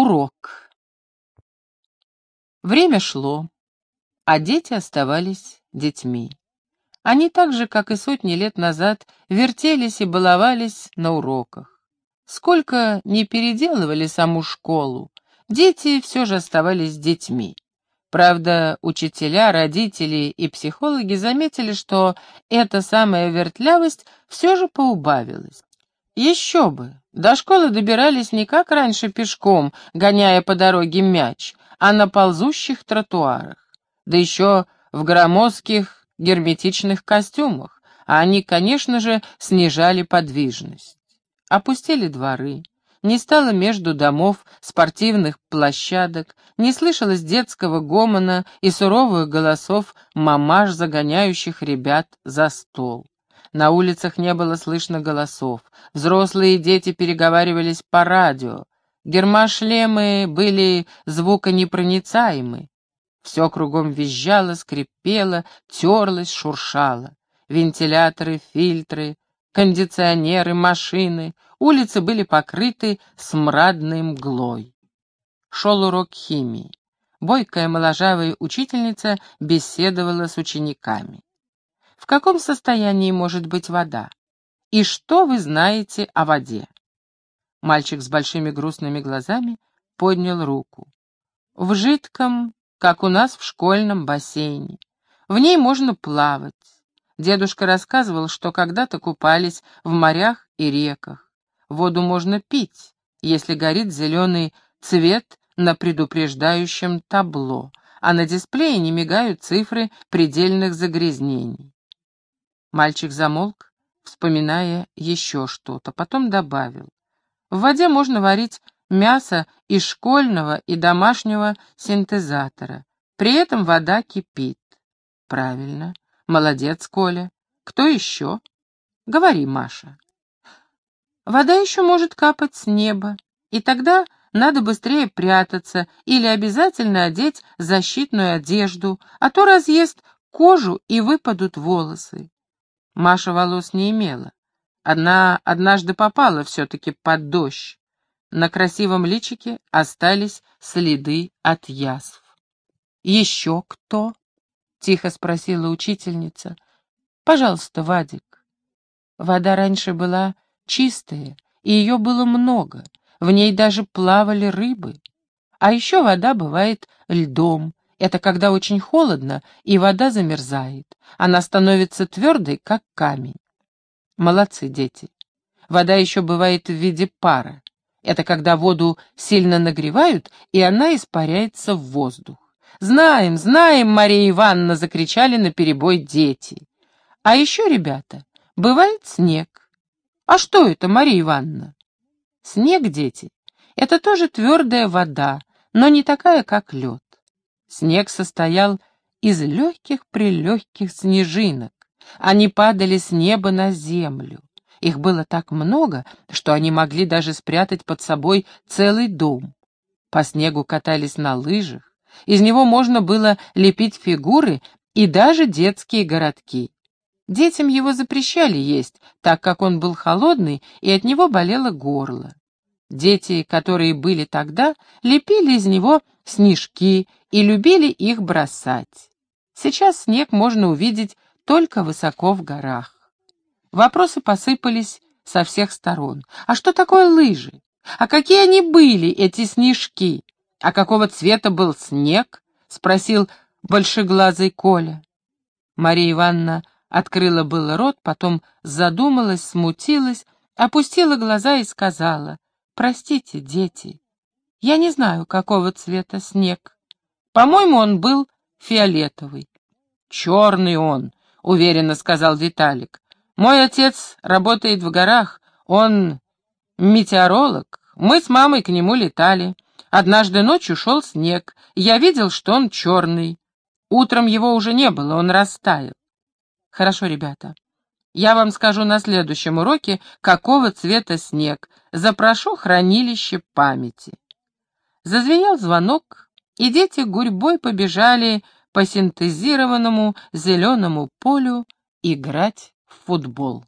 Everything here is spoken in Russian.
Урок. Время шло, а дети оставались детьми. Они так же, как и сотни лет назад, вертелись и баловались на уроках. Сколько не переделывали саму школу, дети все же оставались детьми. Правда, учителя, родители и психологи заметили, что эта самая вертлявость все же поубавилась. Еще бы, до школы добирались не как раньше пешком, гоняя по дороге мяч, а на ползущих тротуарах. Да еще в громоздких герметичных костюмах, а они, конечно же, снижали подвижность. Опустили дворы, не стало между домов спортивных площадок, не слышалось детского гомона и суровых голосов мамаш, загоняющих ребят за стол. На улицах не было слышно голосов. Взрослые и дети переговаривались по радио. Гермошлемы были звуконепроницаемы. Все кругом визжало, скрипело, терлось, шуршало. Вентиляторы, фильтры, кондиционеры, машины. Улицы были покрыты смрадной мглой. Шел урок химии. Бойкая моложавая учительница беседовала с учениками. Каком состоянии может быть вода? И что вы знаете о воде? Мальчик с большими грустными глазами поднял руку. В жидком, как у нас в школьном бассейне. В ней можно плавать. Дедушка рассказывал, что когда-то купались в морях и реках. Воду можно пить, если горит зеленый цвет на предупреждающем табло, а на дисплее не мигают цифры предельных загрязнений. Мальчик замолк, вспоминая еще что-то, потом добавил. В воде можно варить мясо из школьного и домашнего синтезатора. При этом вода кипит. Правильно. Молодец, Коля. Кто еще? Говори, Маша. Вода еще может капать с неба, и тогда надо быстрее прятаться или обязательно одеть защитную одежду, а то разъест кожу и выпадут волосы. Маша волос не имела. Одна однажды попала все-таки под дождь. На красивом личике остались следы от язв. «Еще кто?» — тихо спросила учительница. «Пожалуйста, Вадик». Вода раньше была чистая, и ее было много. В ней даже плавали рыбы. А еще вода бывает льдом, это когда очень холодно, и вода замерзает. Она становится твердой, как камень. Молодцы, дети. Вода еще бывает в виде пара. Это когда воду сильно нагревают, и она испаряется в воздух. «Знаем, знаем, Мария Ивановна!» — закричали наперебой дети. «А еще, ребята, бывает снег». «А что это, Мария Ивановна?» «Снег, дети, это тоже твердая вода, но не такая, как лед. Снег состоял из легких-прелегких снежинок. Они падали с неба на землю. Их было так много, что они могли даже спрятать под собой целый дом. По снегу катались на лыжах, из него можно было лепить фигуры и даже детские городки. Детям его запрещали есть, так как он был холодный, и от него болело горло. Дети, которые были тогда, лепили из него снежки и любили их бросать. Сейчас снег можно увидеть только высоко в горах. Вопросы посыпались со всех сторон. А что такое лыжи? А какие они были, эти снежки? А какого цвета был снег? Спросил большеглазый Коля. Мария Ивановна открыла было рот, потом задумалась, смутилась, опустила глаза и сказала, «Простите, дети, я не знаю, какого цвета снег. По-моему, он был фиолетовый. Черный он, уверенно сказал Виталик. Мой отец работает в горах, он метеоролог. Мы с мамой к нему летали. Однажды ночью шел снег, я видел, что он черный. Утром его уже не было, он растаял. Хорошо, ребята. Я вам скажу на следующем уроке, какого цвета снег. Запрошу хранилище памяти. Зазвенел звонок, и дети гурьбой побежали по синтезированному зеленому полю играть в футбол.